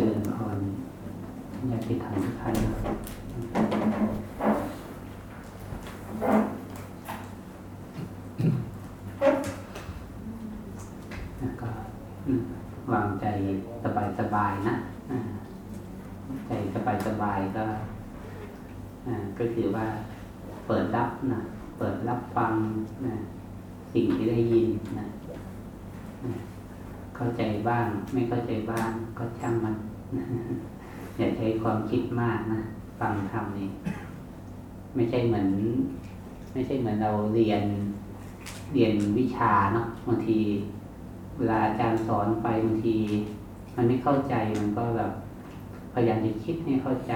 จริญพรญาติธรรมทุกท่านนะแล้วก็วางใจสบายๆนะอ่าใจสบายๆก็อ่าก็คือว่าเปิดรับนะเปิดรับฟังนะสิ่งที่ได้ยินนะ เข้าใจบ้าง ไม่เข้าใจบ้างก็ช่างมัน อย่าใช้ความคิดมากนะฟังธรรมนี่ไม่ใช่เหมือน ไม่ใช่เหมือนเราเรียนเรียนวิชาเนาะบางที เวลาอาจารย์สอนไปบางที มันไม่เข้าใจมันก็แบบพยายามจะคิดให้เข้าใจ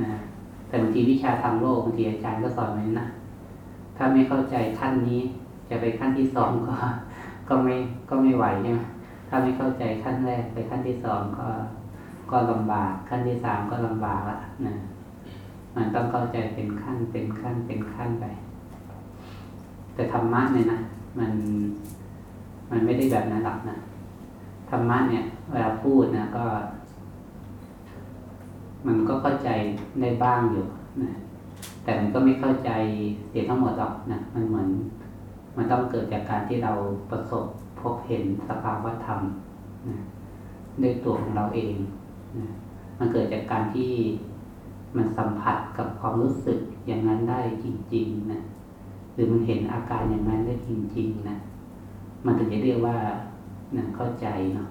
นะแต่บางทีวิชาทางโลกบางทีอาจารย์ก็สอนไว้นะถ้าไม่เข้าใจขั้นนี้ จะไปขั้นที่สองก็ ก็ไม่ก็ไม่ไหวใช่ไหม ถ้าไม่เข้าใจขั้นแรกไปขั้นที่สองก็ก็ลำบาก ขั้นที่สามก็ลำบากละนะมันต้องเข้าใจเป็นขั้นเป็นขั้นเป็นขั้นไป แต่ธรรมะเนี่ยนะมันมันไม่ได้แบบนั้นหรอกนะธรรมะเนี่ยเวลาพูดนะก็ มันก็เข้าใจได้บ้างอยู่นะแต่มันก็ไม่เข้าใจเสียทั้งหมดหรอกนะมันเหมือน มันต้องเกิดจากการที่เราประสบ พบเห็นสภาวะธรรมนะด้วยตัวของเราเองนะมันเกิดจากการที่มันสัมผัสกับความรู้สึกอย่างนั้นได้จริงๆนะหรือมันเห็นอาการอย่างนั้นได้จริง ๆนะมันถึงจะเรียกว่านะเข้าใจเนาะ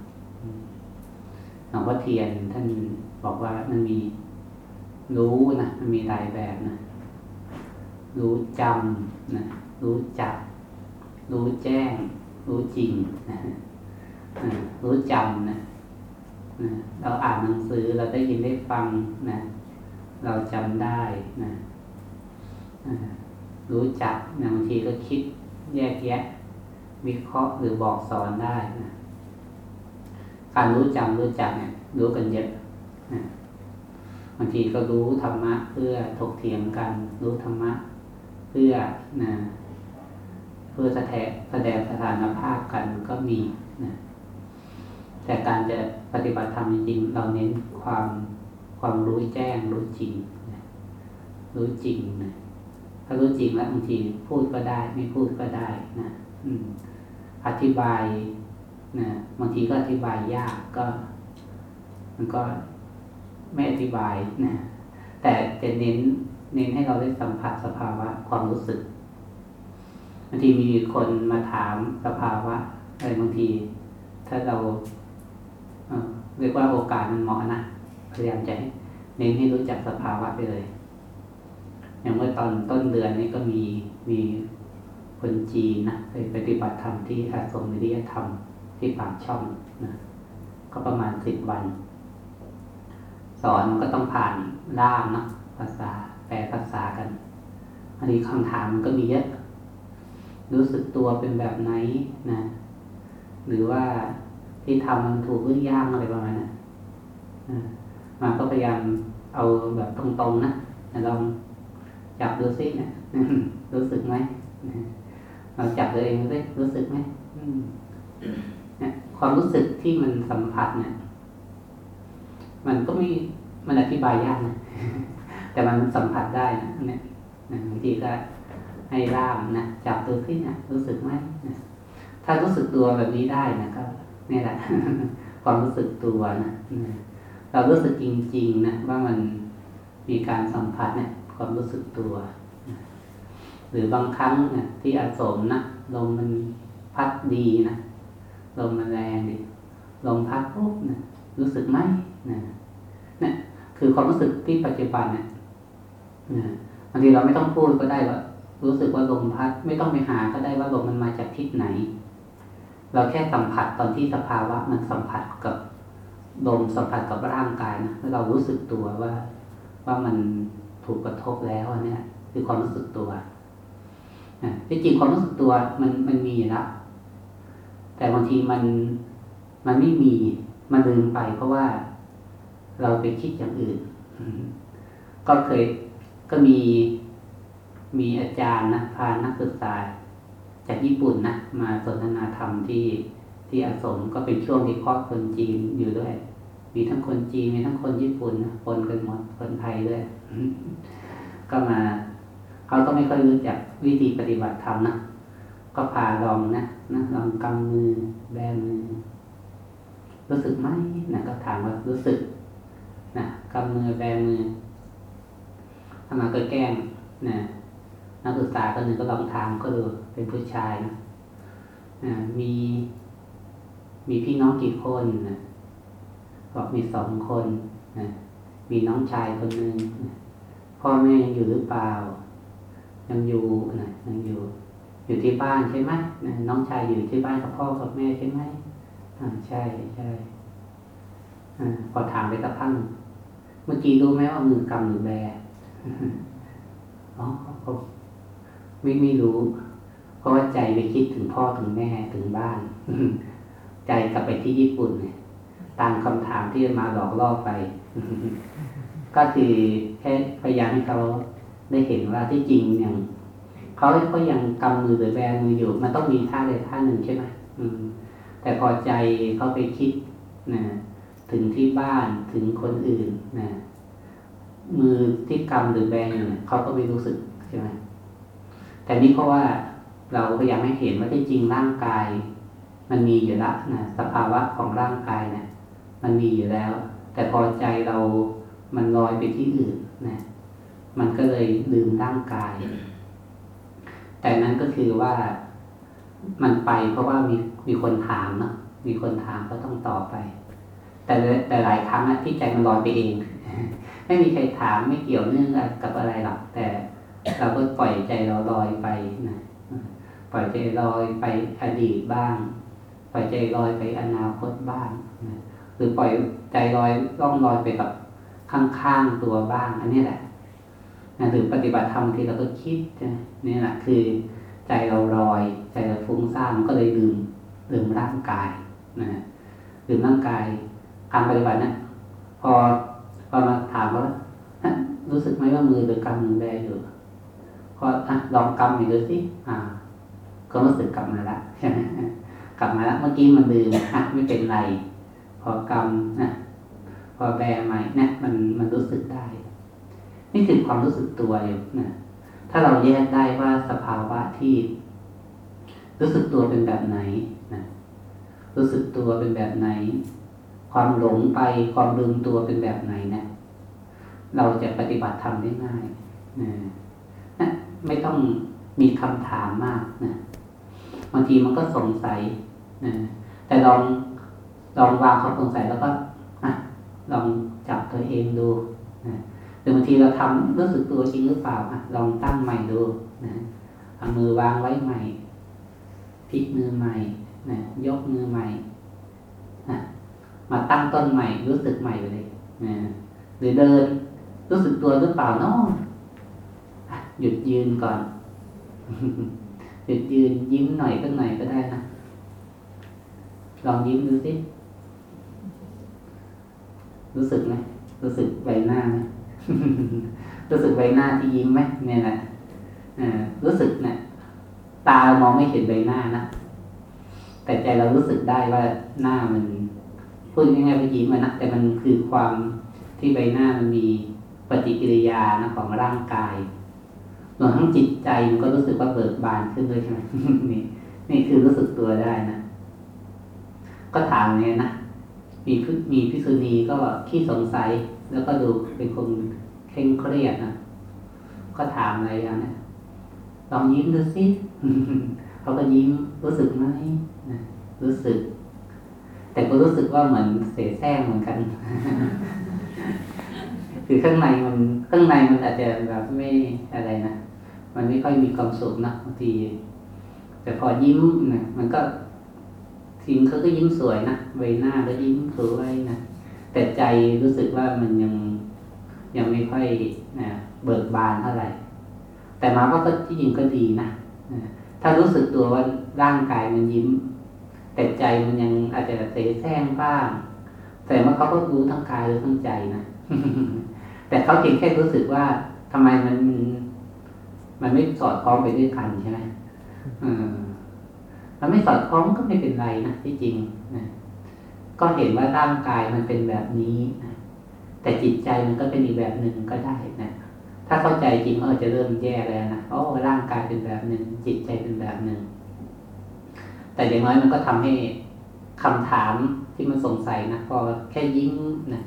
หลวงพ่อเทียนท่านบอกว่ามันมีรู้นะมันมีหลายแบบนะรู้จำนะรู้จัก รู้แจ้ง รู้จริงนะรู้จำนะนะเราอ่านหนังสือเราได้ยินได้ฟังนะ เราจำได้นะรู้จักนะบางทีก็คิดแยกแยะ วิเคราะห์หรือบอกสอนได้นะการรู้จำรู้จักเนี่ยรู้กันเยอะนะบางทีก็รู้ธรรมะเพื่อถกเถียงกัน รู้ธรรมะเพื่อนะ เพื่อแสดงแสดงสถานภาพกันก็มีนะแต่การจะปฏิบัติธรรมจริงเราเน้นความความรู้แจ้งรู้จริงนะรู้จริงนะถ้ารู้จริงแล้วบางทีพูดก็ได้ ไม่พูดก็ได้นะอืม อธิบายนะบางทีก็อธิบายยากก็ มันก็ไม่อธิบายนะแต่จะเน้นเน้นให้เราได้สัมผัสสภาวะความรู้สึก บางทีมีคนมาถามสภาวะอะไรบางที ถ้าเราเรียกว่าโอกาสมันเหมาะนะพยายามจะเน้นให้รู้จักสภาวะไปเลย อย่างเมื่อตอนต้นเดือนนี้ก็มีมีคนจีนนะไปปฏิบัติธรรมที่อาสมวิริยธรรมที่ปากช่องนะก็ประมาณสิบวัน สอนก็ต้องผ่านล่ามเนาะภาษาแปลภาษากันอันนี้คำถามมันก็มีเยอะ รู้สึกตัวเป็นแบบไหนนะ หรือว่าที่ทำมันถูกหรือยังอะไรประมาณนั้นอ่าก็พยายามเอาแบบตรงๆนะลองจับดูซินะรู้สึกไหมเราจับตัวเองได้รู้สึกไหมเนี่ยความรู้สึกที่มันสัมผัสเนี่ย มันก็ไม่มันอธิบายยากนะแต่มันสัมผัสได้นะเนี่ยบางทีก็ ให้ร่ามนะจับตัวที่นะรู้สึกไหมนะถ้ารู้สึกตัวแบบนี้ได้นะก็เนี่ยแหละความรู้สึกตัวนะเรารู้สึกจริง ๆ นะว่ามันมีการสัมผัสเนี่ย ความรู้สึกตัวนะหรือบางครั้งเนี่ยที่อาสมนะลมมันพัดดีนะลมมันแรงดีลมพัดปุ๊บนะรู้สึกไหมนะเนี่ยคือความรู้สึกที่ปัจจุบันเนี่ยนะบางทีเราไม่ต้องพูดก็ได้ว่า รู้สึกว่าลมพัดไม่ต้องไปหาก็ได้ว่าลมมันมาจากทิศไหน เราแค่สัมผัสตอนที่สภาวะมันสัมผัสกับลมสัมผัสกับร่างกายนะแล้วเรารู้สึกตัวว่าว่ามันถูกกระทบแล้วเนี่ยคือความรู้สึกตัวนะที่จริงความรู้สึกตัวมันมันมีแล้วแต่บางทีมันมันไม่มีมันลืมไป เพราะว่าเราไปคิดอย่างอื่น ก็เคยก็มี มีอาจารย์นะพานักศึกษา จากญี่ปุ่นนะมาสนทนาธรรมที่ที่อาสมก็เป็นช่วงที่ครอบคนจีนอยู่ด้วย มีทั้งคนจีนมีทั้งคนญี่ปุ่นนะปนกันหมดคนไทยด้วยก็มาเขาก็ไม่ค่อยรู้จักวิธีปฏิบัติธรรมนะก็พาลองนะนะลองกำมือแบมือ รู้สึกไหมนะก็ถามว่ารู้สึกนะกำมือแบมือทำมาก็แกล้งนะ นักศึกษาคนหนึ่งก็ลองทางก็ดูเป็นผู้ชายนะมี มีพี่น้องกี่คนนะบอกมีสองคนนะมีน้องชายคนหนึ่งพ่อแม่ยังอยู่หรือเปล่า ยังอยู่นะยังอยู่ อยู่ที่บ้านใช่ไหมนะน้องชายอยู่ที่บ้านกับพ่อกับแม่ใช่ไหมอ่าใช่ใช่อ่าพอถามไปสักพักหนึ่งเมื่อกี้รู้ไหมว่ามือกำหรือแบอ๋อเขา ไม่ไม่รู้ เพราะว่าใจไปคิดถึงพ่อถึงแม่ถึงบ้าน ใจกลับไปที่ญี่ปุ่นเนี่ยตามคำถามที่มาหลอกล่อไป ก็คือแค่พยายามให้เขาได้เห็นว่าที่จริงอย่างเขาเขายังกำมือหรือแบมืออยู่ มันต้องมีท่าใดท่าหนึ่งใช่ไหมแต่พอใจเขาไปคิดนะถึงที่บ้านถึงคนอื่นนะมือที่กำหรือแบอยู่เนี่ยเขาก็ไม่รู้สึกใช่ไหม แต่นี่เพราะว่าเราพยายามให้เห็นว่าที่จริงร่างกาย มันมีอยู่แล้วนะสภาวะของร่างกายนะมันมีอยู่แล้ว แต่พอใจเรามันลอยไปที่อื่นนะมันก็เลยลืมร่างกาย แต่นั้นก็คือว่ามันไปเพราะว่ามีมีคนถามเนาะมีคนถามก็ต้องตอบไป แต่แต่หลายครั้งนะที่ใจมันลอยไปเอง ไม่มีใครถามไม่เกี่ยวเนื่องกับอะไรหรอกแต่ เราก็ปล่อยใจเราลอยไปนะปล่อยใจลอยไปอดีตบ้าง ปล่อยใจลอยไปอนาคตบ้างนะหรือปล่อยใจลอยล่องลอยไปกับข้างๆตัวบ้าง อันนี้แหละนะหรือปฏิบัติธรรมที่เราก็คิดนี่แหละคือใจเราลอย ใจเราฟุ้งซ่านก็เลยลืมลืมร่างกายนะลืมร่างกายการปฏิบัตินะพอพอมาถามว่ารู้สึกไหมว่ามือหรือกำมือแบอยู่ พอลองกำอยู่ดูสิอ่าก็รู้สึกกลับมาละใช่ไหมกลับมาแล้วเมื่อกี้มันลืมอะไม่เป็นไร พอกำนะพอแบใหม่นี่ยมันมันรู้สึกได้ นี่คือความรู้สึกตัวอยู่นะถ้าเราแยกได้ว่าสภาวะที่ รู้สึกตัวเป็นแบบไหนนะรู้สึกตัวเป็นแบบไหน ความหลงไปความลืมตัวเป็นแบบไหนเนะเราจะปฏิบัติทำได้ง่ายนะ ไม่ต้องมีคำถามมากนะบางทีมันก็สงสัยนะแต่ลองลองวางความสงสัยแล้วก็อะลองจับตัวเองดูนะหรือบางทีเราทำรู้สึกตัวจริงหรือเปล่าอะลองตั้งใหม่ดูนะเอามือวางไว้ใหม่พลิกมือใหม่นะยกมือใหม่นะมาตั้งต้นใหม่รู้สึกใหม่เลยนะหรือเดินรู้สึกตัวหรือเปล่าเนาะ หยุดยืนก่อน หยุดยืนยิ้มหน่อยสักหน่อยก็ได้นะ ลองยิ้มดูสิ รู้สึกไหมรู้สึกใบหน้าไหมรู้สึกใบหน้าที่ยิ้มไหมเนี่ยแหละรู้สึกเนะี่ยตามองไม่เห็นใบหน้านะแต่ใจเรารู้สึกได้ว่าหน้ามันพูดง่ายๆว่ายิ้มนะแต่มันคือความที่ใบหน้ามันมีปฏิกิริยานะของร่างกาย รวมทั้งจิตใจมันก็รู้สึกว่าเบิกบานขึ้นด้วยใช่ไหมนี่นี่คือรู้สึกตัวได้นะ ก็ถามเนี่ยนะมีมีพิษุณีก็ขี้สงสัย แล้วก็ดูเป็นคนเคร่งเครียดนะก็ถามอะไรอย่างนี้ลองยิ้มดูสิเขาก็ยิ้มรู้สึกไหมนะรู้สึก แต่ก็รู้สึกว่าเหมือนเสแสร้งเหมือนกันคือข้างในมันข้างในมันอาจจะแบบไม่อะไรนะ มันไม่ค่อยมีความสุขนะบางที แต่พอยิ้มนะมันก็ทิ้งเขาก็ยิ้มสวยนะใบหน้าก็ยิ้มสวยนะแต่ใจรู้สึกว่ามันยังยังไม่ค่อยนะเบิกบานเท่าไหร่ แต่มาว่าก็ที่จริงก็ดีนะถ้ารู้สึกตัวว่าร่างกายมันยิ้ม แต่ใจมันยังอาจจะเสแสร้งบ้างแต่ว่าเขาก็รู้ทั้งกายรู้ทั้งใจนะแต่เขาเพียงแค่รู้สึกว่าทำไมมัน มันไม่สอดคล้องไปด้วยกันใช่ไหมมันไม่สอดคล้องก็ไม่เป็นไรนะที่จริงนะก็เห็นว่าร่างกายมันเป็นแบบนี้นะแต่จิตใจมันก็เป็นอีกแบบหนึ่งก็ได้นะถ้าเข้าใจจริงก็จะเริ่มแยกแล้วนะโอ้ร่างกายเป็นแบบหนึ่งจิตใจเป็นแบบหนึ่งแต่อย่างน้อยมันก็ทำให้คำถามที่มันสงสัยนะพอแค่ยิ้มนะ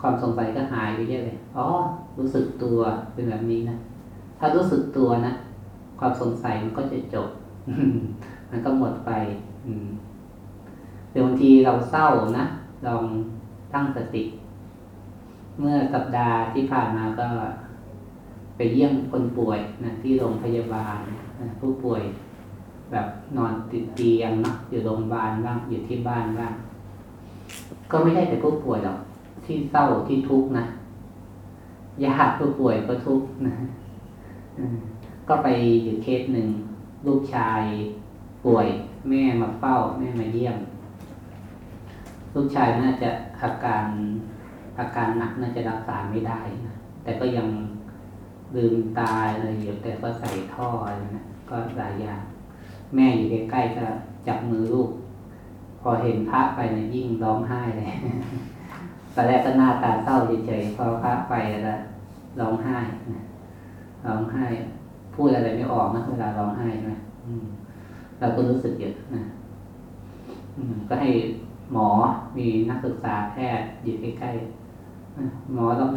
ความสงสัยก็หายไปเยอะเลยอ๋อรู้สึกตัวเป็นแบบนี้นะ ถ้ารู้สึกตัวนะความสงสัยมันก็จะจบ มันก็หมดไปอืมเดี๋ยวบางทีเราเศร้านะลองตั้งสติ เมื่อสัปดาห์ที่ผ่านมาก็ไปเยี่ยมคนป่วยนะที่โรงพยาบาลนะผู้ป่วยแบบนอนติดเตียงนะอยู่โรงพยาบาลบ้างอยู่ที่บ้านบ้างก็ไม่ใช่แต่ผู้ป่วยหรอกที่เศร้าที่ทุกข์นะญาติผู้ป่วยก็ทุกข์นะ ก็ไปอยู่เคสหนึ่งลูกชายป่วย แม่มาเฝ้า แม่มาเยี่ยม ลูกชายน่าจะอาการอาการหนักน่าจะรักษาไม่ได้นะแต่ก็ยังลืมตายอะไรอยู่แต่ก็ใส่ท่ออะไรนะก็หลายอย่าง แม่อยู่ใกล้ๆก็จับมือลูก พอเห็นพระไปนะยิ่งร้องไห้เลยตอนแรกก็หน้าตาเศร้าเฉยๆพอพระไปแล้วร้องไห้ ร้องไห้ พูดอะไรไม่ออกนะเวลาร้องไห้ใช่ไหมเราก็รู้สึกเยอะนะก็ให้หมอมีนักศึกษาแพทย์อยู่ใกล้ๆหมอลอง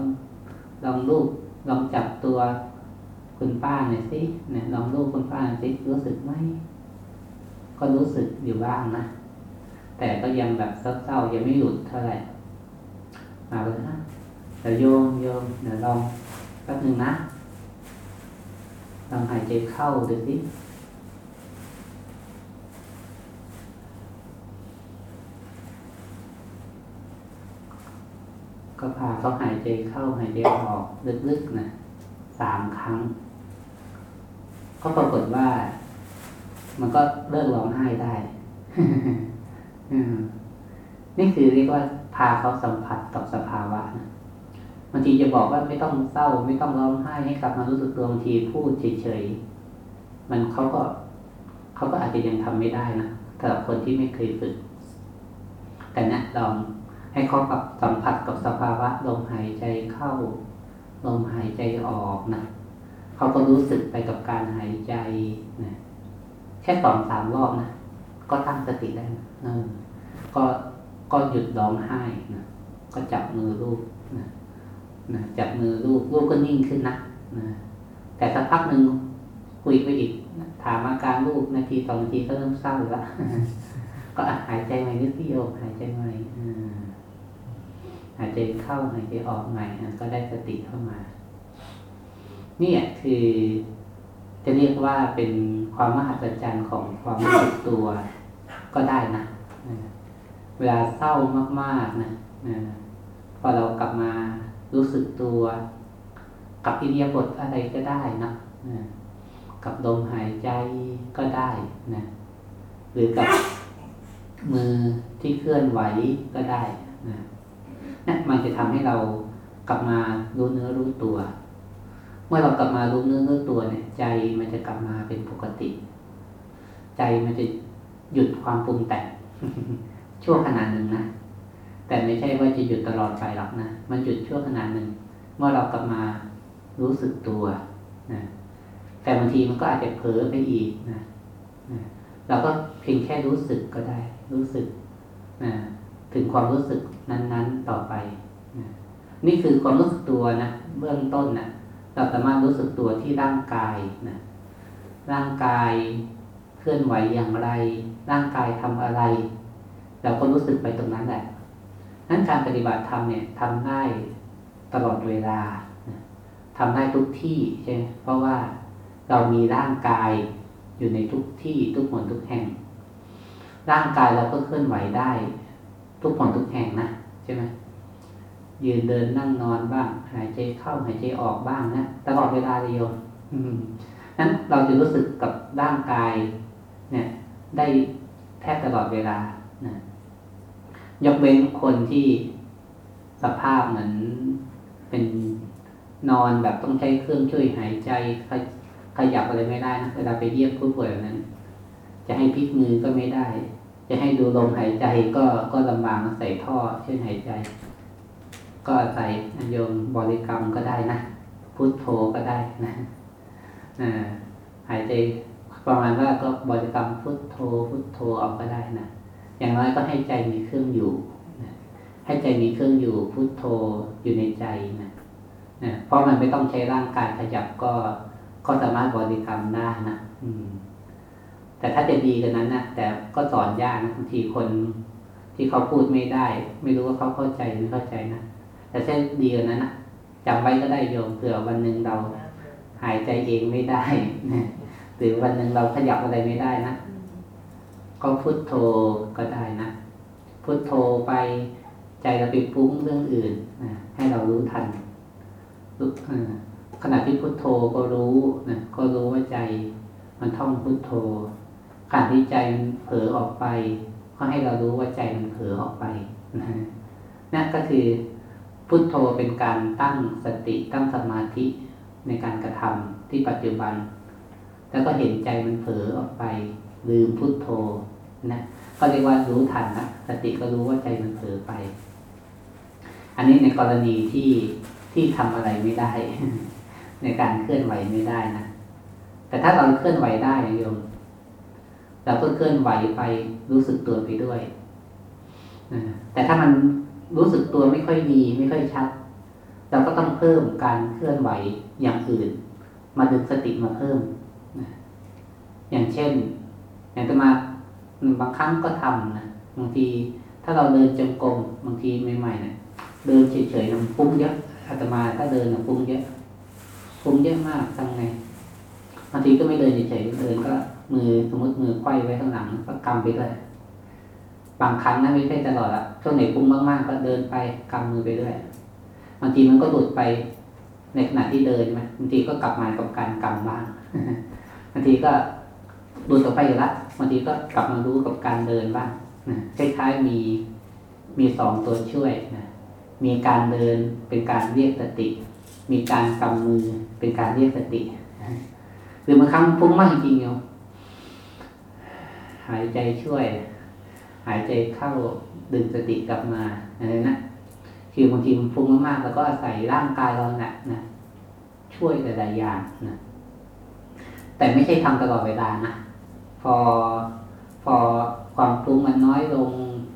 ลองลูกลองจับตัวคุณป้าหน่อยสิเนี่ยลองลูกคุณป้าหน่อยสิรู้สึกไหมก็รู้สึกอยู่บ้างนะแต่ก็ยังแบบเศร้าๆยังไม่หยุดเท่าไหร่มาเลยนะเดี๋ยวโยมโยมเดี๋ยวลองแป๊บหนึ่งนะ ลองหายใจเข้าดูสิก็พาเขาหายใจเข้าหายใจออกลึกๆนะสามครั้ง ก็ปรากฏว่า มันก็เลิกร้องไห้ได้นี่คือเรียกว่าพาเขาสัมผัสกับสภาวะนะางทีจะบอกว่าไม่ต้องเศร้า ไม่ต้องร้องไห้ให้กลับมารู้สึกตัวบางทีพูดเฉยๆมันเขาก็เขาก็อาจจะยังทำไม่ได้นะสำหรับคนที่ไม่เคยฝึก แต่นะลองให้เขากับสัมผัสกับสภาวะลมหายใจเข้าลมหายใจออกนะเขาก็รู้สึกไปกับการหายใจนะแค่สองสามรอบนะก็ตั้งสติได้นะก็ก็หยุดร้องไห้นะก็จับมือลูก นะจับมือลูกลูกก็นิ่งขึ้นนะนะแต่สักพักหนึ่งคุยไปอีกถามอาการลูกนาทีสองนาทีก็เริ่มเศร้าแล้วก็หายใจใหม่นึกพี่โยมหายใจใหม่หายใจเข้าหายใจออกใหม่ก็ได้สติเข้ามานี่คือจะเรียกว่าเป็นความมหัศจรรย์ของความรู้สึกตัวก็ได้นะเวลาเศร้ามากๆนะพอเรากลับมา รู้สึกตัว กับอิเดียบทอะไรก็ได้นะกับลมหายใจก็ได้นะหรือกับมือที่เคลื่อนไหวก็ได้นะนะมันจะทำให้เรากลับมารู้เนื้อรู้ตัว เมื่อเรากลับมารู้เนื้อรู้ตัวเนี่ย ใจมันจะกลับมาเป็นปกติ ใจมันจะหยุดความปรุงแต่งชั่วขณะหนึ่งนะ แต่ไม่ใช่ว่าจะหยุดตลอดไปหรอกนะ มันหยุดชั่วขณะหนึ่ง เมื่อเรากลับมารู้สึกตัวนะแต่บางทีมันก็อาจจะเผลอไปอีกนะนะเราก็เพียงแค่รู้สึกก็ได้ รู้สึกนะถึงความรู้สึกนั้น ๆต่อไปนะนี่คือความรู้สึกตัวนะเบื้องต้นนะเราสามารถรู้สึกตัวที่ร่างกายนะร่างกายเคลื่อนไหวอย่างไร ร่างกายทำอะไร เราก็รู้สึกไปตรงนั้นแหละ นั้นการปฏิบัติธรรมเนี่ยทำได้ตลอดเวลาทำได้ทุกที่ใช่ไหมเพราะว่าเรามีร่างกายอยู่ในทุกที่ทุกหนทุกแห่ง ร่างกายเราก็เคลื่อนไหวได้ ทุกหนทุกแห่งนะใช่ไหมยืนเดินนั่งนอนบ้าง หายใจเข้าหายใจออกบ้างนะตลอดเวลาเลยโยมนั้นเราจะรู้สึกกับร่างกาย เนี่ย ได้แทบตลอดเวลา ยกเว้นคนที่สภาพเหมือนเป็นนอนแบบต้องใช้เครื่องช่วยหายใจขยับอะไรไม่ได้นะเวลาไปเยี่ยมผู้ป่วยนั้น จะให้พลิกมือก็ไม่ได้ จะให้ดูลมหายใจก็ก็ลำบากใส่ท่อช่วยหายใจ ก็ใส่โยมบริกรรมก็ได้นะพุทโธก็ได้นะหายใจประมาณว่าก็บริกรรมพุทโธพุทโธออกก็ได้นะ อย่างน้อยก็ให้ใจมีเครื่องอยู่นะให้ใจมีเครื่องอยู่พุทโธอยู่ในใจนะนะเพราะมันไม่ต้องใช้ร่างกายขยับก็ก็สามารถบริกรรมได้นะอืม แต่ถ้าจะดีกันนั้นนะแต่ก็สอนยากนะบางทีคนที่เขาพูดไม่ได้ ไม่รู้ว่าเขาเข้าใจหรือเข้าใจนะแต่เช่นดีกันนั้นนะจำไว้ก็ได้โยมเผื่อวันหนึ่งเราหายใจเองไม่ได้นะหรือวันหนึ่งเราขยับอะไรไม่ได้นะ ก็พุทโธก็ได้นะ พุทโธไปใจเราไปฟุ้งเรื่องอื่นนะให้เรารู้ทันขณะที่พุทโธก็รู้นะก็รู้ว่าใจมันท่องพุทโธขณะที่ใจมันเผลอออกไป ก็ให้เรารู้ว่าใจมันเผลอออกไปนะนั่นก็คือพุทโธเป็นการตั้งสติตั้งสมาธิในการกระทำที่ปัจจุบัน แล้วก็เห็นใจมันเผลอออกไป ลืมพุทโธ นะก็เรียกว่ารู้ทันนะสติก็รู้ว่าใจมันเผลอไป อันนี้ในกรณีที่ที่ทำอะไรไม่ได้ ในการเคลื่อนไหวไม่ได้นะแต่ถ้าเราเคลื่อนไหวได้โยมเราก็เคลื่อนไหวไปรู้สึกตัวไปด้วยแต่ถ้ามันรู้สึกตัวไม่ค่อยดีไม่ค่อยชัด เราก็ต้องเพิ่มการเคลื่อนไหวอย่างอื่น มาดึงสติมาเพิ่ม อย่างเช่นอย่างจะมา บางครั้งก็ทำนะบางทีถ้าเราเดินจงกรมบางทีใหม่ๆเนะี่ยเดินเฉยๆมันฟุ้งเยอะอาตมาถ้าเดินนะฟุ้งเยอะฟุ้งเยอะมากทำไงบางทีก็ไม่เดินเฉยๆเดินก็มือสมมติมือไขว้ไว้ข้างหลังก็กำไปเลยบางครั้งนะไม่ใช่ตลอดอะช่วงไหนปุ้งมากๆก็เดินไปกำมือไปด้วยบางทีมันก็หลุดไปในขณะที่เดินไหมบางทีก็กลับมากับการกำบ้างบางทีก็หลุดออกไปอยู่ละ บางทีก็กลับมารู้กับการเดินบ้างนะคล้ายๆมีมีสองตัวช่วยนะมีการเดินเป็นการเรียกสติ มีการกำมือเป็นการเรียกสติหรือบางครั้งฟุ้งมากจริงๆเนาะหายใจช่วย หายใจเข้าดึงสติกลับมาอะไรนะคือบางทีมันฟุ้งมากๆแล้วก็อาศัยร่างกายเราเนะนะช่วยหลายๆอย่างนะแต่ไม่ใช่ทำตลอดเวลานะ พอพอความฟุ้งมันน้อยลง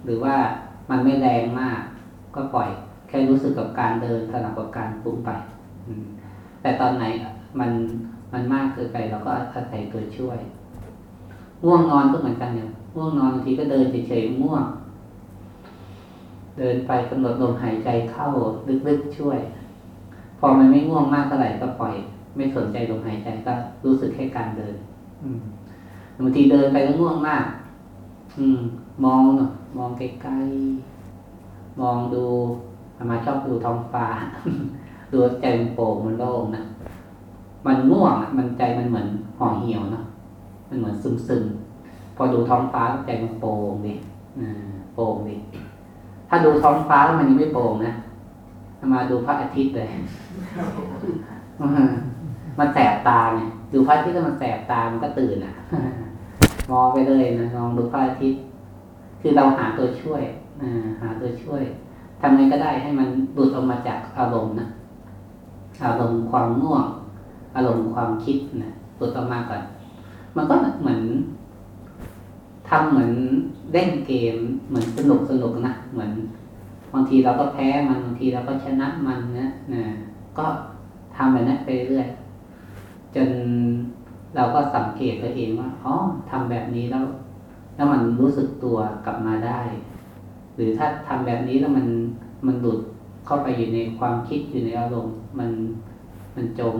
หรือว่ามันไม่แรงมาก ก็ปล่อย แค่รู้สึกกับการเดินสลับกับการฟุ้งไปแต่ตอนไหนมันมันมากเกินไปเราก็อาศัยตัวช่วยง่วงนอนก็เหมือนกันเนี่ยง่วงนอนบางทีก็เดินเฉยๆง่วง เดินไปกำหนดลมหายใจเข้าลึกๆช่วย พอมันไม่ง่วงมากเท่าไหร่ก็ปล่อย ไม่สนใจลมหายใจก็รู้สึกแค่การเดิน อืม บางทีเดินไปแล้วง่วงมาก อืม มองมองไกลๆมองดูมาชอบดูท้องฟ้า ดูใจมันโปร่งมันโล่งนะมันง่วงมันใจมันเหมือนห่อเหี่ยวเนาะมันเหมือนซึมซึมพอดูท้องฟ้าใจมันโปร่งดิโปร่งดิถ้าดูท้องฟ้าแล้วมันยังไม่โปร่งนะมาดูพระอาทิตย์เลยมันแสบตาเนี่ยดูพระอาทิตย์แล้วมันแสบตามันก็ตื่นอะ มองไปเลยนะมองดูพระอาทิตย์ คือเราหาตัวช่วยหาตัวช่วยทำไงก็ได้ให้มันหลุดออกมาจากอารมณ์นะอารมณ์ความง่วง อารมณ์ความคิดนะหลุดออกมาก่อน มันก็เหมือนทำเหมือนเล่นเกมเหมือนสนุกสนุกนะเหมือนบางทีเราก็แพ้มันบางทีเราก็ชนะมันนะนะก็ทำแบบนั้นไปเรื่อยจน เราก็สังเกตตัวเองว่าอ๋อทำแบบนี้แล้ว แล้วมันรู้สึกตัวกลับมาได้ หรือถ้าทำแบบนี้แล้วมันมันหลุดเข้าไปอยู่ในความคิดอยู่ในอารมณ์มันมันจม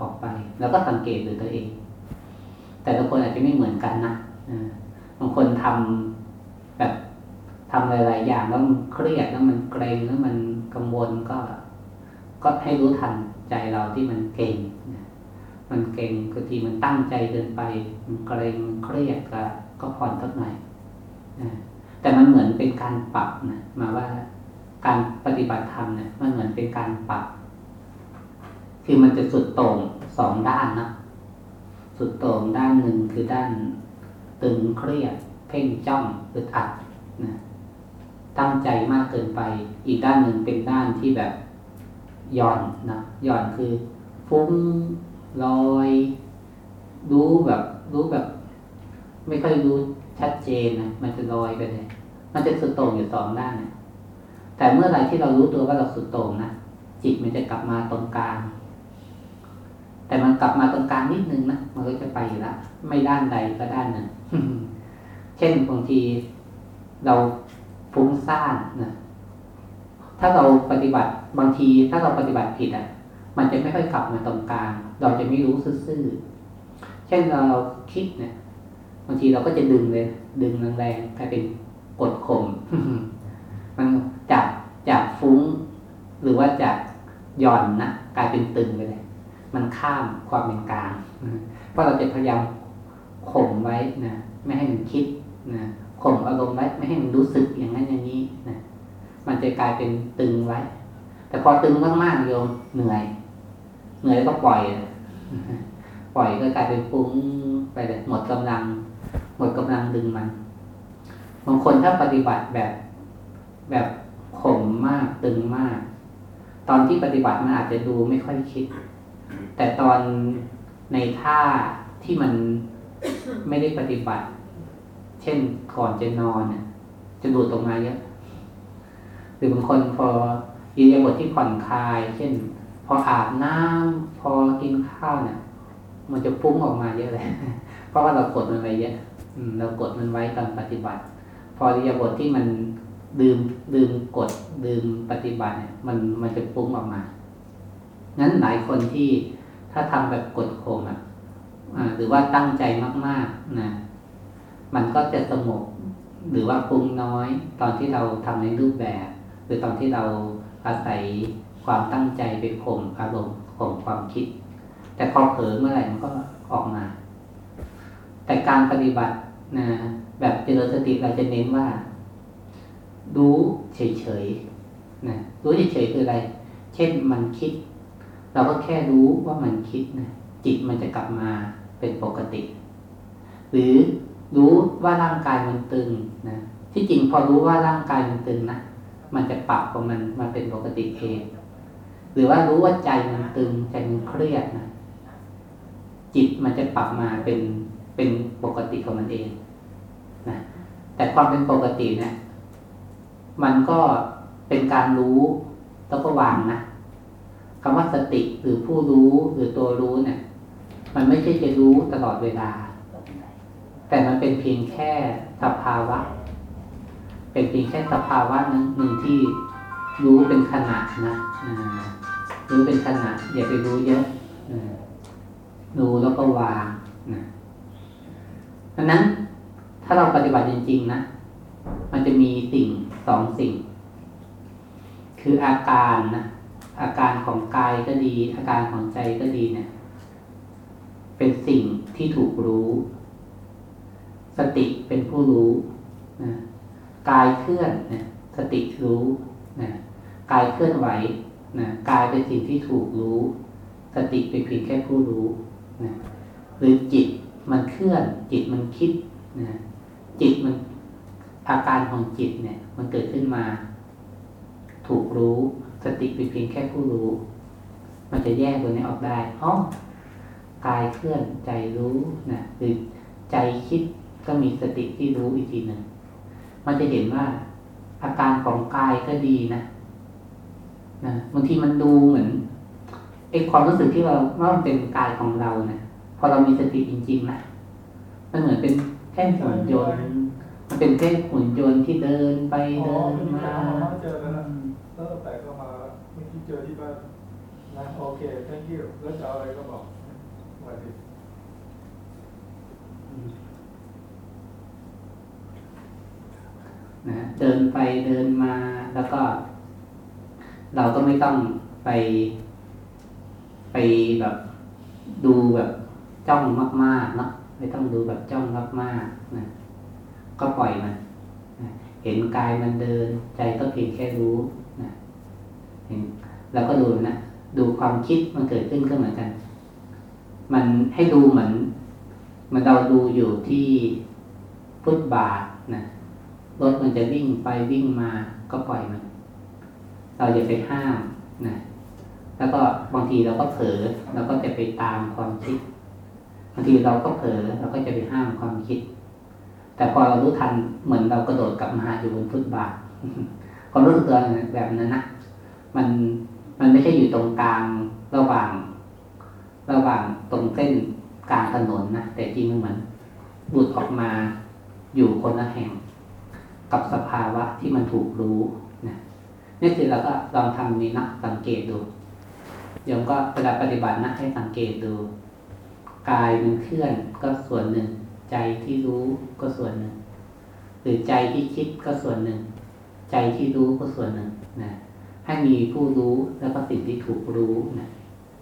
ออกไป แล้วก็สังเกตดูตัวเอง แต่ละคนอาจจะไม่เหมือนกันนะบางคนทำแบบทำหลายๆอย่างแล้วมันเครียดแล้วมันเกรงแล้วมันกังวลก็ ก็ให้รู้ทันใจเราที่มันเก่ง มันเก่งบางทีมันตั้งใจเดินไป มันเกรงมันเครียดก็ก็ผ่อนสักหน่อยแต่มันเหมือนเป็นการปรับนะมาว่าการปฏิบัติธรรมเนี่ยมันเหมือนเป็นการปรับ คือมันจะสุดโต่งสองด้านนะสุดโต่งด้านหนึ่งคือด้านตึงเครียด เพ่งจ้องอึดอัดนะตั้งใจมากเกินไป อีกด้านหนึ่งเป็นด้านที่แบบหย่อนนะหย่อนคือฟุ้ง ลอย รู้แบบ รู้แบบ ไม่ค่อยรู้ชัดเจนนะมันจะลอยไปเลยมันจะสุดโต่งอยู่สองด้านนะแต่เมื่อไรที่เรารู้ตัวว่าเราสุดโต่งนะจิตมันจะกลับมาตรงกลาง แต่มันกลับมาตรงกลางนิดนึงนะมันก็จะไปอยู่แล้วไม่ด้านใดก็ด้านหนึ่งเช่นบางทีเราฟุ้งซ่านนะถ้าเราปฏิบัติบางทีถ้าเราปฏิบัติผิดอะ มันจะไม่ค่อยกลับมาตรงกลาง เราจะไม่รู้ซื่อๆ เช่นเราคิดเนี่ยบางทีเราก็จะดึงเลย ดึงแรงๆกลายเป็นกดข่มมันจากจากฟุ้ง หรือว่าจากหย่อนนะกลายเป็นตึงไปเลย มันข้ามความเป็นกลางเพราะเราจะพยายามข่มไว้นะไม่ให้มันคิดนะข่มอารมณ์ไว้ไม่ให้มันรู้สึกอย่างนั้นอย่างนี้นะมันจะกลายเป็นตึงไว้ แต่พอตึงมากๆโยมเหนื่อย เหนื่อยก็ปล่อย ปล่อยก็กลายเป็นฟุ้งไปเลยหมดกำลัง หมดกำลังดึงมันบางคนถ้าปฏิบัติแบบแบบข่มมากตึงมาก ตอนที่ปฏิบัติมันอาจจะดูไม่ค่อยคิด แต่ตอนในท่าที่มันไม่ได้ปฏิบัติ เช่นก่อนจะนอนเนี่ยจะดูดตรงมาเยอะหรือบางคนพออิริยบถที่ผ่อนคลาย เช่น ออาบน้ำพอกินข้าวเนี่ยมันจะฟุ้งออกมาเยอะเลย เพราะว่าเรากดมันไว้เยอะเรากดมันไว้ตอนปฏิบัติ พอริยาบถที่มันดื่มดื่มกดดื่มปฏิบัติเนี่ย มันมันจะฟุ้งออกมางั้นหลายคนที่ถ้าทำแบบกดข่มอะหรือว่าตั้งใจมากๆนะมันก็จะสงบหรือว่าปรุงน้อย ตอนที่เราทำในรูปแบบ หรือตอนที่เราอาศัย ความตั้งใจไปข่มอารมณ์ข่มความคิด แต่พอเผลอเมื่อไหร่มันก็ออกมา แต่การปฏิบัตินะแบบเจริญสติเราจะเน้นว่า รู้เฉยๆนะรู้เฉยๆคืออะไร เช่นมันคิด เราก็แค่รู้ว่ามันคิดนะจิตมันจะกลับมาเป็นปกติ หรือรู้ว่าร่างกายมันตึงนะที่จริงพอรู้ว่าร่างกายมันตึงนะมันจะปรับของมันมาเป็นปกติเอง หรือว่ารู้ว่าใจมันตึงใจมันเครียดนะจิตมันจะปรับมาเป็นเป็นปกติของมันเองนะแต่ความเป็นปกติเนะี่ยมันก็เป็นการรู้แล้วก็วางนะคำว่าสติหรือผู้รู้หรือตัวรู้เนี่ย มันไม่ใช่จะรู้ตลอดเวลา แต่มันเป็นเพียงแค่สภาวะ เป็นเพียงแค่สภาวะหนึ่งที่ รู้เป็นขณะนะรู้เป็นขณะอย่าไปรู้เยอะรู้แล้วก็วางนะดังนั้นถ้าเราปฏิบัติจริง ๆ นะ มันจะมีสิ่งสองสิ่ง คืออาการนะอาการของกายก็ดี อาการของใจก็ดีเนี่ย เป็นสิ่งที่ถูกรู้ สติเป็นผู้รู้นะกายเคลื่อนนะสติรู้นะ กายเคลื่อนไหวนะกายเป็นสิ่งที่ถูกรู้ สติเป็นเพียงแค่ผู้รู้นะหรือจิตมันเคลื่อน จิตมันคิดนะจิตมันอาการของจิตเนี่ย มันเกิดขึ้นมา ถูกรู้ สติเป็นเพียงแค่ผู้รู้ มันจะแยกตัวนี้ออกได้อ๋อกายเคลื่อนใจรู้นะหรือใจคิดก็มีสติที่รู้อีกทีหนึ่งมันจะเห็นว่าอาการของกายก็ดีนะ นะบางทีมันดูเหมือนไอ้ความรู้สึกที่เราว่ามันเป็นกายของเราเนะพอเรามีสติจริงๆนะมันเหมือนเป็นแค่หุ่นยนต์มันเป็นแค่หุ่นยนต์ที่เดินไปเดินมาเจอแล้วเออแต่ก็มาเมื่อกี้เจอที่บ้านนะโอเค thank you แล้วจะอะไรก็บอกมาดินะเดินไปเดินมาแล้วก็ เราก็ไม่ต้องไป ไปแบบดูแบบจ้องมากๆเนาะไม่ต้องดูแบบจ้องมากๆนะก็ปล่อยมันเห็นกายมันเดิน ใจก็เพียงแค่รู้นะเห็นแล้วก็ดูนะดูความคิดมันเกิดขึ้นก็เหมือนกัน มันให้ดูเหมือนมันเราดูอยู่ที่ฟุตบาทนะรถมันจะวิ่งไปวิ่งมาก็ปล่อยมัน เราอย่าไปห้ามนะแล้วก็บางทีเราก็เผลอเราก็จะไปตามความคิด บางทีเราก็เผลอเราก็จะไปห้ามความคิด แต่พอเรารู้ทันเหมือนเรากระโดดกลับมาอยู่บนฟุตบาทความรู้สึกตัวแบบนั้นนะมันมันไม่ใช่อยู่ตรงกลางระหว่าง ระหว่างตรงเส้นกลางถนนนะแต่จริงมันเหมือนบุดออกมาอยู่คนละแห่ง กับสภาวะที่มันถูกรู้ นะนี่คือเราก็ลองทำนี้นะสังเกตดูโยมก็เวลาปฏิบัตินะให้สังเกตดูกายมันเคลื่อนก็ส่วนหนึ่ง ใจที่รู้ก็ส่วนหนึ่ง หรือใจที่คิดก็ส่วนหนึ่ง ใจที่รู้ก็ส่วนหนึ่งนะให้มีผู้รู้แล้วก็สิ่งที่ถูกรู้นะ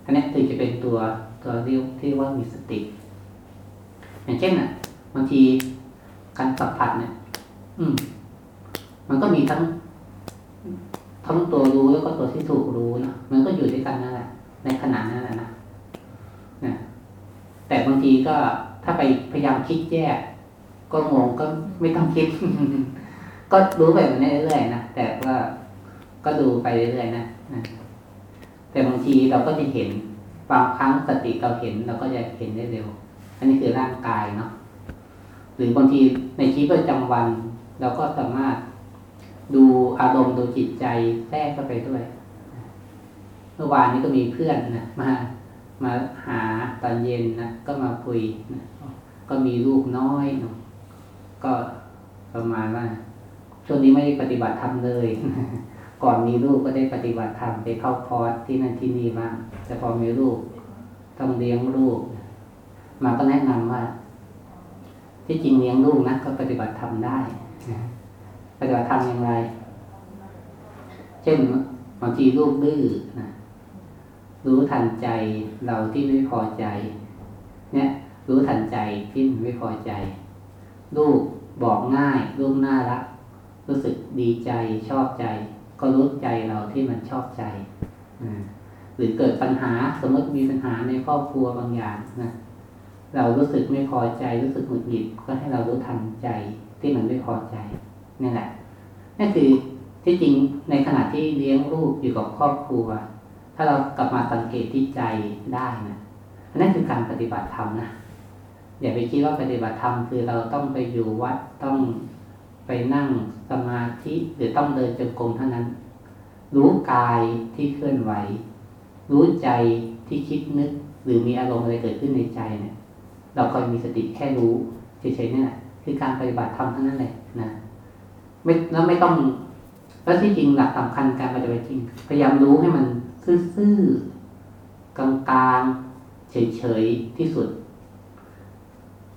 อันนี้ถึงจะเป็นตัวตัวเรียกที่ว่ามีสติ อย่างเช่นอะบางทีการสัมผัสเนี่ย อืม มันก็มีทั้ง ทั้งตัวรู้แล้วก็ตัวที่ถูกรู้เนาะมันก็อยู่ด้วยกันนั่นแหละในขณะนั้นแหละนะนะแต่บางทีก็ถ้าไปพยายามคิดแยก ก็งงก็ไม่ต้องคิด ก็รู้ไปแบบนี้เรื่อยๆนะแต่ว่าก็ดูไปเรื่อยๆนะแต่บางทีเราก็จะเห็นบางครั้งสติเราเห็นเราก็จะเห็นได้เร็ว อันนี้คือร่างกายเนาะหรือบางทีในชีวิตประจำวัน เราก็สามารถ ดูอารมณ์ดูจิตใจแทรกเข้าไปด้วย เมื่อวานนี้ก็มีเพื่อนนะมามาหาตอนเย็นนะก็มาคุยนะก็มีลูกน้อยเนาะก็ประมาณว่าช่วงนี้ไม่ได้ปฏิบัติธรรมเลย ก่อนมีลูกก็ได้ปฏิบัติธรรมไปเข้าคอร์สที่นั่นที่นี่บ้างแต่พอมีลูกต้องเลี้ยงลูก มาก็แนะนำว่า ที่จริงเลี้ยงลูกนะก็ปฏิบัติธรรมได้ นะปฏิบัติธรรมอย่างไร เช่นบางทีลูกดื้อนะรู้ทันใจเราที่ไม่พอใจ เนี่ย รู้ทันใจที่ไม่พอใจ ลูกบอกง่าย ลูกน่ารัก รู้สึกดีใจชอบใจ ก็รู้ใจเราที่มันชอบใจหรือเกิดปัญหาสมมติมีปัญหาในครอบครัวบางอย่างนะเรารู้สึกไม่พอใจรู้สึกหงุดหงิดก็ให้เรารู้ทันใจที่มันไม่พอใจ นี่แหละนั่นคือที่จริงในขณะที่เลี้ยงลูกอยู่กับครอบครัว ถ้าเรากลับมาสังเกตที่ใจได้นะนนั้นคือการปฏิบัติธรรมนะอย่าไปคิดว่าปฏิบัติธรรมคือเราต้องไปอยู่วัดต้องไปนั่งสมาธิหรือต้องเดินจงกรมเท่านั้น รู้กายที่เคลื่อนไหว รู้ใจที่คิดนึก หรือมีอารมณ์อะไรเกิดขึ้นในใจเนี่ย เราคอยมีสติแค่รู้เฉยๆนี่แหละคือการปฏิบัติธรรมเท่านั้นเลยนะ ไม่แล้วไม่ต้องแล้วที่จริงหลักสำคัญการปฏิบัติจริง พยายามรู้ให้มันซื่อๆกลางๆ เฉยๆ ที่สุด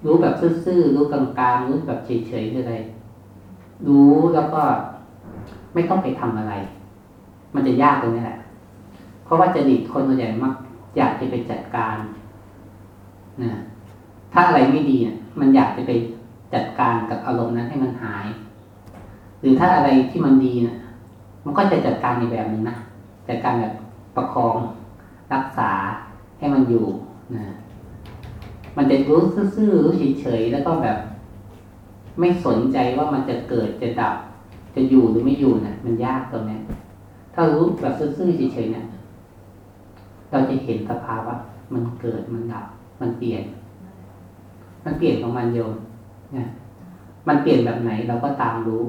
รู้แบบซื่อๆ รู้กลางๆ รู้แบบเฉยๆคืออะไร รู้แล้วก็ไม่ต้องไปทำอะไร มันจะยากตรงนี้แหละ เพราะว่าจริตคนส่วนใหญ่มัก อยากจะไปจัดการนะถ้าอะไรไม่ดีเนี่ยมันอยากจะไปจัดการกับอารมณ์นั้นให้มันหาย หรือถ้าอะไรที่มันดีนี่ยมันก็จะจัดการในแบบหนึ่งนะจัดการแบบประคองรักษาให้มันอยู่นะมันจะรู้ซื่อๆรู้เฉยๆแล้วก็แบบ ไม่สนใจว่ามันจะเกิดจะดับ จะอยู่หรือไม่อยู่เนี่ยมันยากตรงนี้ถ้ารู้แบบซื่อๆเฉยๆเนี่ยเราจะเห็นสภาวะมันเกิดมันดับ มันเปลี่ยน มันเปลี่ยนของมันโยมเนี่ยมันเปลี่ยนแบบไหนเราก็ตามรู้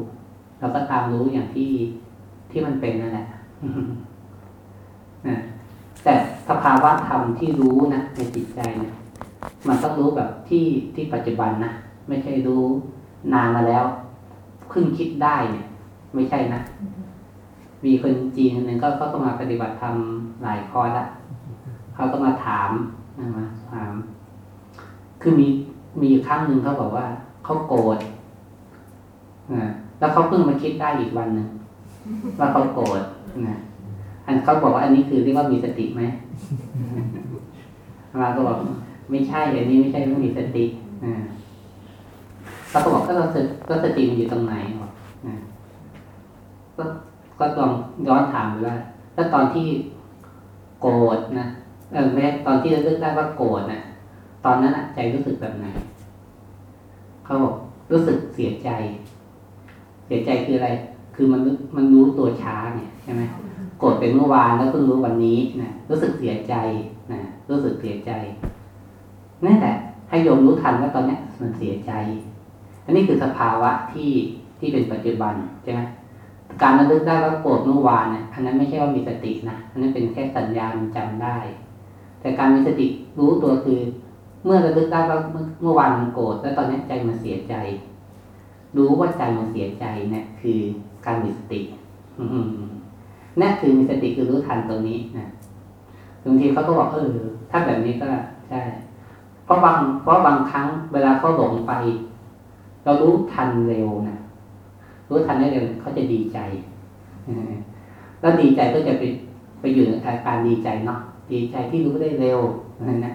เราก็ตามรู้อย่างที่ที่มันเป็นนั่นแหละนะแต่สภาวะธรรมที่รู้นะในจิตใจเนี่ยมันต้องรู้แบบที่ที่ปัจจุบันนะไม่ใช่รู้นานมาแล้วเพิ่งคิดได้เนี่ย ไม่ใช่นะมีคนจีนคนหนึ่งก็ก็ก็มาปฏิบัติธรรมหลายคอร์สละเขาก็มาถามนะมาถาม คือมีมีอยู่ครั้งหนึ่งเขาบอกว่าเขาโกรธนะ แล้วเขาเพิ่งมาคิดได้อีกวันนึงว่าเขาโกรธนะอันเขาบอกว่าอันนี้คือเรียกว่ามีสติไหมมาก็บอกไม่ใช่อันนี้ไม่ใช่ว่ามีสติอ่าเขาก็บอกก็เราสก็สติมันอยู่ตรงไหนบอกนะก็ก็ลองย้อนถามดูว่าแล้วตอนที่โกรธนะเออแม้ตอนที่เราเลือกได้ว่าโกรธนะตอนนั้นอะใจรู้สึกแบบไหนเขาบอกรู้สึกเสียใจ สียใจคืออะไร คือมันมันรู้ตัวช้าเนี่ยใช่ไหมโกรธเป็นเมื่อวานแล้วเพิ่งรู้วันนี้นะรู้สึกเสียใจนะรู้สึกเสียใจนั่นแหละให้โยมรู้ทันว่าตอนเนี้ยมันเสียใจ อันนี้คือสภาวะที่ที่เป็นปัจจุบันใช่ไหมการระลึกได้ว่าโกรธเมื่อวานเนี่ยอันนั้นไม่ใช่ว่ามีสตินะอันนั้นเป็นแค่สัญญาณจำได้ แต่การมีสติรู้ตัวคือ เมื่อระลึกได้ว่าเมื่อวานมันโกรธแล้วตอนนี้ใจมันเสียใจ รู้ว่าใจมันเสียใจเนี่ยคือการมีสติอนั่นคือมีสติคือรู้ทันตรงนี้นะบางทีเขาก็บอกเออถ้าแบบนี้ก็ใช่ เพราะบางเพราะบางครั้งเวลาเขาหลงไป เรารู้ทันเร็วนะรู้ทันได้เร็วเขาจะดีใจแล้วดีใจก็จะไปไปอยู่ในอาการดีใจเนาะดีใจที่รู้ได้เร็วนั่นนะ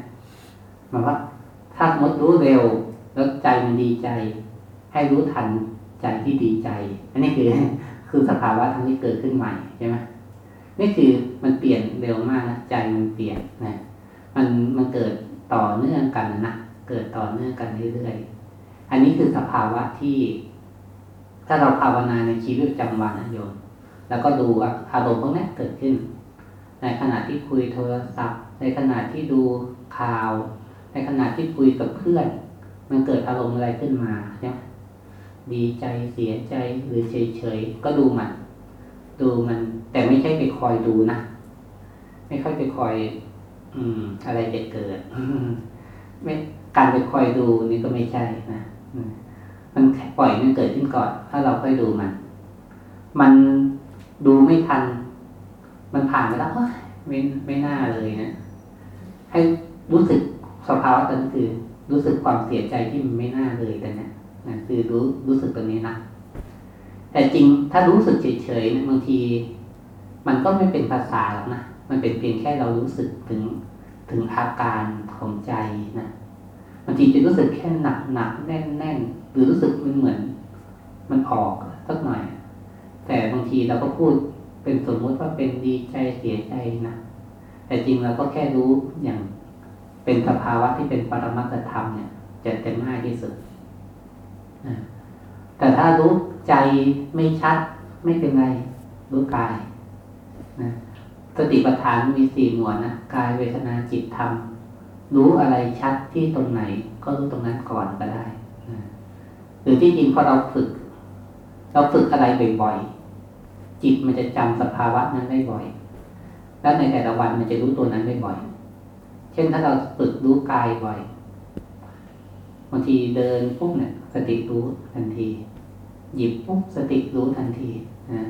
หมายว่า ถ้าสมมติรู้เร็ว แล้วใจมันดีใจ ให้รู้ทันใจที่ดีใจ อันนี้คือคือสภาวะทั้งที่เกิดขึ้นใหม่ใช่ไหมนี่คือมันเปลี่ยนเร็วมากนะใจมันเปลี่ยนนะมันมันเกิดต่อเนื่องกันนะเกิดต่อเนื่องกันเรื่อยๆอันนี้คือสภาวะที่ ถ้าเราภาวนาในชีวิตประจำวันนะโยมแล้วก็ดูอารมณ์พวกนี้เกิดขึ้น ในขณะที่คุยโทรศัพท์ ในขณะที่ดูข่าว ในขณะที่คุยกับเพื่อน มันเกิดอารมณ์อะไรขึ้นมาใช่ไหม ดีใจเสียใจหรือเฉยๆก็ดูมัน ดูมัน แต่ไม่ใช่ไปคอยดูนะ ไม่ค่อยไปคอย อืม อะไรจะเกิดไม่การไปคอยดูนี่ก็ไม่ใช่นะมันปล่อยมันเกิดขึ้นก่อน ถ้าเราค่อยดูมัน มันดูไม่ทัน มันผ่านไปแล้วไม่ไม่น่าเลยนะให้รู้สึกสภาวะตอนนั้นคือ รู้สึกความเสียใจที่มันไม่น่าเลยแต่เนี้ย นะคือรู้รู้สึกตรงนี้นะแต่จริงถ้ารู้สึกเฉยๆนะบางที มันก็ไม่เป็นภาษาหรอกนะมันเป็นเพียงแค่เรารู้สึกถึงถึงอาการของใจนะบางทีจะรู้สึกแค่หนักหนักแน่นแน่นหรือรู้สึกมันเหมือน มันออกสักหน่อย แต่บางทีเราก็พูดเป็นสมมุติว่าเป็นดีใจเสียใจนะแต่จริงเราก็แค่รู้อย่างเป็นสภาวะที่เป็นปรมัตธรรมเนี่ย จะจะง่ายที่สุด แต่ถ้ารู้ใจไม่ชัดไม่เป็นไรรู้กายนะสติปัฏฐานมีสี่หมวดนะกายเวทนาจิตธรรม รู้อะไรชัดที่ตรงไหน ก็รู้ตรงนั้นก่อนก็ได้นะหรือที่จริงพอเราฝึก เราฝึกอะไรบ่อยๆจิตมันจะจำสภาวะนั้นได้บ่อย แล้วในแต่ละวันมันจะรู้ตัวนั้นได้บ่อย เช่นถ้าเราฝึกรู้กายบ่อย บางทีเดินปุ๊บเนี่ย สติรู้ทันที หยิบปุ๊บสติรู้ทันทีนะ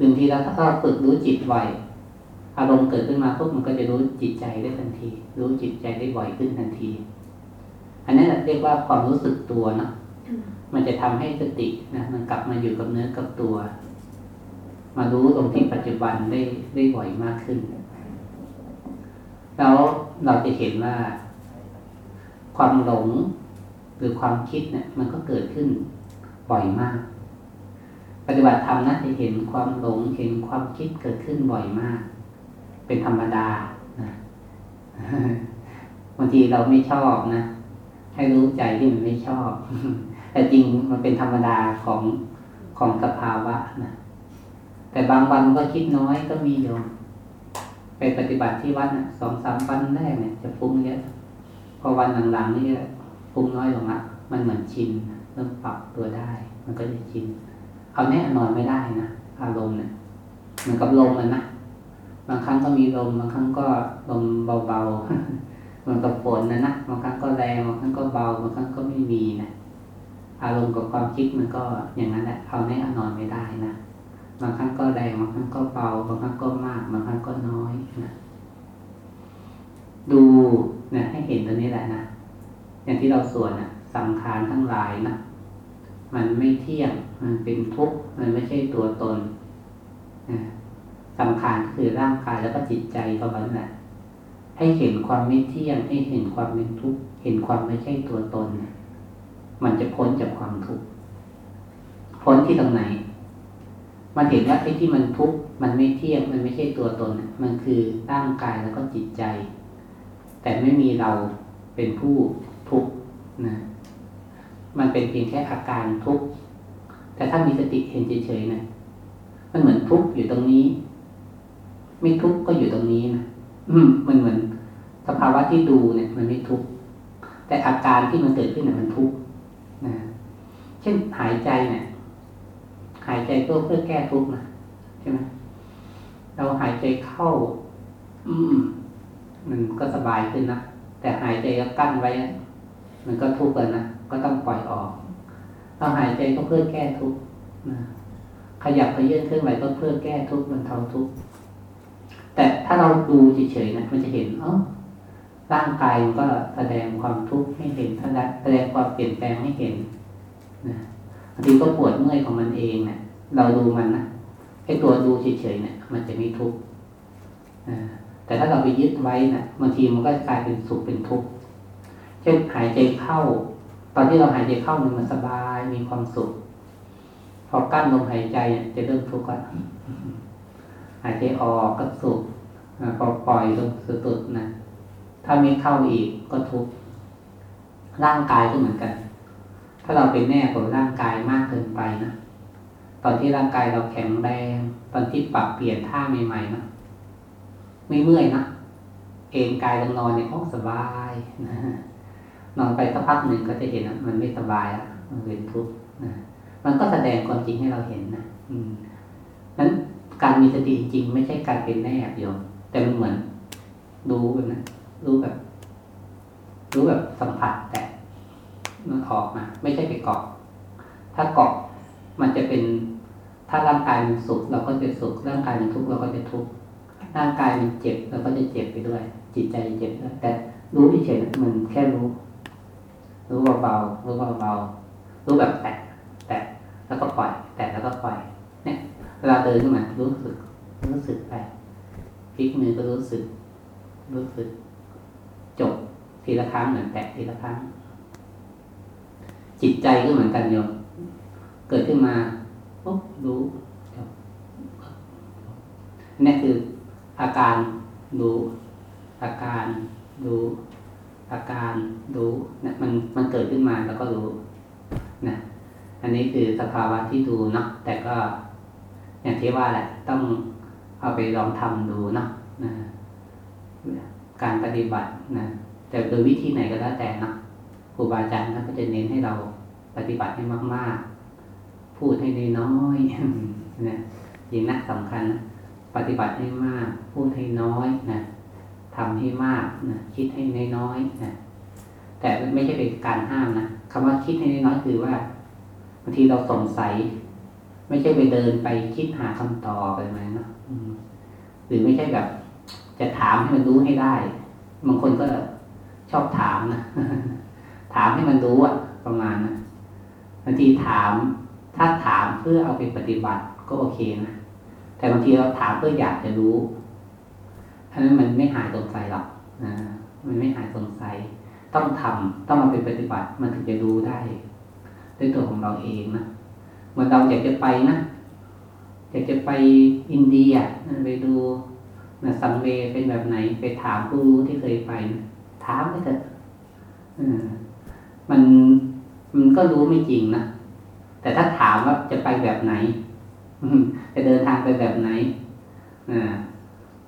บางทีเราถ้าเราฝึกรู้จิตบ่อยอารมณ์เกิดขึ้นมาปุ๊บมันก็จะรู้จิตใจได้ทันที รู้จิตใจได้บ่อยขึ้นทันที อันนั้นเรียกว่าความรู้สึกตัวเนาะมันจะทำให้สตินะมันกลับมาอยู่กับเนื้อกับตัว มารู้ตรงที่ปัจจุบันได้ได้บ่อยมากขึ้น แล้วเราจะเห็นว่า ความหลง หรือความคิดเนี่ยมันก็เกิดขึ้นบ่อยมาก ปฏิบัติธรรมนะจะเห็นความหลงเห็นความคิดเกิดขึ้นบ่อยมาก เป็นธรรมดานะบางทีเราไม่ชอบนะให้รู้ใจที่มันไม่ชอบ แต่จริงมันเป็นธรรมดาของของสภาวะนะแต่บางวันมันก็คิดน้อยก็มีโยมไปปฏิบัติที่วัดนะสองสามวันแรกเนี่ยจะฟุ้งเยอะพอวันหลังๆนี่ ฟุ้งน้อยลงละมันเหมือนชินเริ่มปรับตัวได้ มันก็จะชินเอาแน่นอนไม่ได้นะอารมณ์เนี่ยเหมือนกับลมเลยนะบางครั้งก็มีลมบางครั้งก็ลมเบาๆเหมือนกับฝนนะนะบางครั้งก็แรงบางครั้งก็เบาบางครั้งก็ไม่มีนะอารมณ์กับความคิดมันก็อย่างนั้นแหละเอาแน่นอนไม่ได้นะบางครั้งก็แรงบางครั้งก็เบาบางครั้งก็มากบางครั้งก็น้อยนะดูนะให้เห็นตัวนี้แหละนะ อย่างที่เราสวดนะสังขารทั้งหลายนะมันไม่เที่ยงมันเป็นทุกข์มันไม่ใช่ตัวตนนะสังขารคือร่างกายแล้วก็จิตใจเท่านั้นแหละให้เห็นความไม่เที่ยงให้เห็นความเป็นทุกข์เห็นความไม่ใช่ตัวตนนะมันจะพ้นจากความทุกข์พ้นที่ตรงไหน มันเห็นว่าไอ้ที่มันทุกข์มันไม่เที่ยงมันไม่ใช่ตัวตน มันคือร่างกายแล้วก็จิตใจ แต่ไม่มีเราเป็นผู้ ทุกข์นะมันเป็นเพียงแค่อาการทุกข์แต่ถ้ามีสติเห็นเฉยๆนะมันเหมือนทุกข์อยู่ตรงนี้ ไม่ทุกข์ก็อยู่ตรงนี้นะอืม มันเหมือนสภาวะที่ดูเนี่ย มันไม่ทุกข์แต่อาการที่มันเกิดขึ้นเนี่ยมันทุกข์นะเช่นหายใจเนี่ยหายใจก็เพื่อแก้ทุกข์นะใช่ไหมเราหายใจเข้า อืม มันก็สบายขึ้นนะแต่หายใจก็กั้นไว้ มันก็ทุกข์เลยนะ ก็ต้องปล่อยออกเราหายใจก็เพื่อแก้ทุกข์นะขยับขยื่นเคลื่อนไหวก็เพื่อแก้ทุกข์บรรเทาทุกข์แต่ถ้าเราดูเฉยๆนะมันจะเห็นเออร่างกายมันก็แสดงความทุกข์ให้เห็นแสดงความเปลี่ยนแปลงให้เห็นนะบางทีก็ปวดเมื่อยของมันเองเนะี่ยเราดูมันนะไอ้ตัวดูเฉยๆเนี่ยมันจะไม่ทุกข์นะแต่ถ้าเราไปยึดไว้นะบางทีมันก็กลายเป็นสุขเป็นทุกข์ เช่นหายใจเข้า ตอนที่เราหายใจเข้ามันมันสบายมีความสุข พอกั้นลมหายใจจะเริ่มทุกข์ล้วหายใจออกก็สุขพอปล่อยลงสุดๆนะถ้าไม่เข้าอีกก็ทุกข์ร่างกายก็เหมือนกัน ถ้าเราเป็นแน่กับร่างกายมากเกินไปนะตอนที่ร่างกายเราแข็งแรง ตอนที่ปรับเปลี่ยนท่าใหม่ๆนะไม่เมื่อยนะเอนกายลงนอนเนี่ยโอ้สบายนะ นอนไปสักพักหนึ่งก็จะเห็นมันไม่สบายแล้วมันเป็นทุกข์นะมันก็แสดงความจริงให้เราเห็นนะอืมนั้นการมีสติจริงไม่ใช่การเป็นแนบโยมแต่มันเหมือนรู้แบบนะรู้แบบ รู้แบบสัมผัสแต่มันออกมา ไม่ใช่ไปเกาะ ถ้าเกาะมันจะเป็นถ้าร่างกายมันสุขเราก็จะสุขร่างกายมันทุกข์เราก็จะทุกข์ร่างกายมันเจ็บเราก็จะเจ็บไปด้วย จิตใจเจ็บด้วยแต่รู้เฉยๆมันแค่รู้ รู้เบาๆรู้เบาๆรู้แบบแตะแตะแล้วก็ปล่อย แตะแล้วก็ปล่อย เนี่ยเวลาเดินขึ้นมารู้สึก รู้สึกไปพลิกมือก็รู้สึก รู้สึก จบทีละครั้งเหมือนแตะทีละครั้ง จิตใจก็เหมือนกันโยมเกิดขึ้นมาปุ๊บรู้นี่คืออาการรู้อาการรู้ อาการรู้นะมันมันเกิดขึ้นมาแล้วก็รู้นะอันนี้คือสภาวะที่ดูเนาะแต่ก็อย่างที่ว่าแหละต้องเอาไปลองทำดูเนาะนะการปฏิบัตินะแต่โดยวิธีไหนก็แล้วแต่เนาะครูบาอาจารย์ท่านก็จะเน้นให้เราปฏิบัติให้มาก ๆ พูดให้น้อยๆนะยิ่งนักสำคัญนะปฏิบัติให้มาก พูดให้น้อยนะ ทำให้มากนะคิดให้น้อยๆนะแต่ไม่ใช่เป็นการห้ามนะคำว่าคิดให้น้อยๆคือว่าบางทีเราสงสัย ไม่ใช่ไปเดินไปคิดหาคำตอบอะไรไหมเนาะหรือไม่ใช่แบบ จะถามให้มันรู้ให้ได้ บางคนก็ชอบถามนะถามให้มันรู้อะประมาณนะบางทีถาม ถ้าถามเพื่อเอาไปปฏิบัติก็โอเคนะแต่บางทีเราถามเพื่ออยากจะรู้ อันนั้นมันไม่หายสงสัยหรอกนะมันไม่หายสงสัย ต้องทำต้องมาเป็นปฏิบัติมันถึงจะรู้ได้ ด้วยตัวของเราเองนะเมื่อเราอยากจะไปนะอยากจะไปอินเดียไปดูนะซัมเวยเป็นแบบไหน ไปถามผู้รู้ที่เคยไปนะถามไปเถอะมันมันก็รู้ไม่จริงนะแต่ถ้าถามว่าจะไปแบบไหนจะเดินทางไปแบบไหนอ่า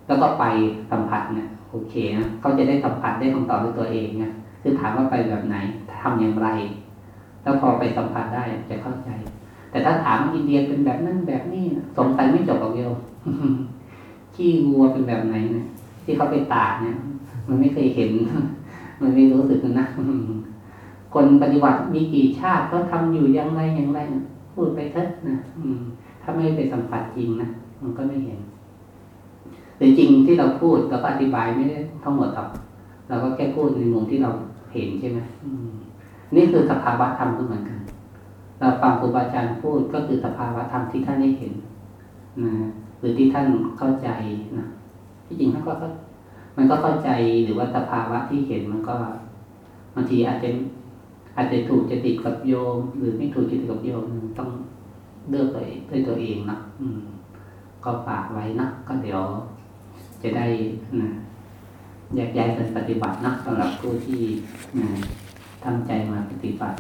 แล้วก็ไปสัมผัสเนี่ยโอเคนะเขาจะได้สัมผัสได้คำตอบด้วยตัวเองนะคือถามว่าไปแบบไหนทำอย่างไร แล้วพอไปสัมผัสได้จะเข้าใจ แต่ถ้าถามว่าอินเดียเป็นแบบนั้นแบบนี้สงสัยไม่จบหรอกโยขี้วัวเป็นแบบไหนนะที่เขาไปตากเนี่ย มันไม่เคยเห็น มันไม่รู้สึกนะคนปฏิบัติมีกี่ชาติเขาทำอยู่อย่างไรอย่างไรนะพูดไปเถอะนะอืมถ้าไม่ไปสัมผัสจริงนะมันก็ไม่เห็น หรือจริงที่เราพูดเราก็อธิบายไม่ได้ทั้งหมดหรอกเราก็แค่พูดในมุมที่เราเห็นใช่ไหมนี่คือสภาวะธรรมก็เหมือนกัน เราฟังครูบาอาจารย์พูดก็คือสภาวะธรรมที่ท่านได้เห็นนะหรือที่ท่านเข้าใจนะที่จริงท่านก็มันก็เข้าใจหรือว่าสภาวะที่เห็นมันก็บางทีอาจจะอาจจะถูกจะติดกับโยม หรือไม่ถูกจะติดกับโยมต้องเลือกตัวด้วยตัวเองนะอืม ก็ฝากไว้นะก็เดี๋ยว จะได้นะแยกย้ายกันปฏิบัตินะสำหรับผู้ที่นะทำใจมาปฏิบัติ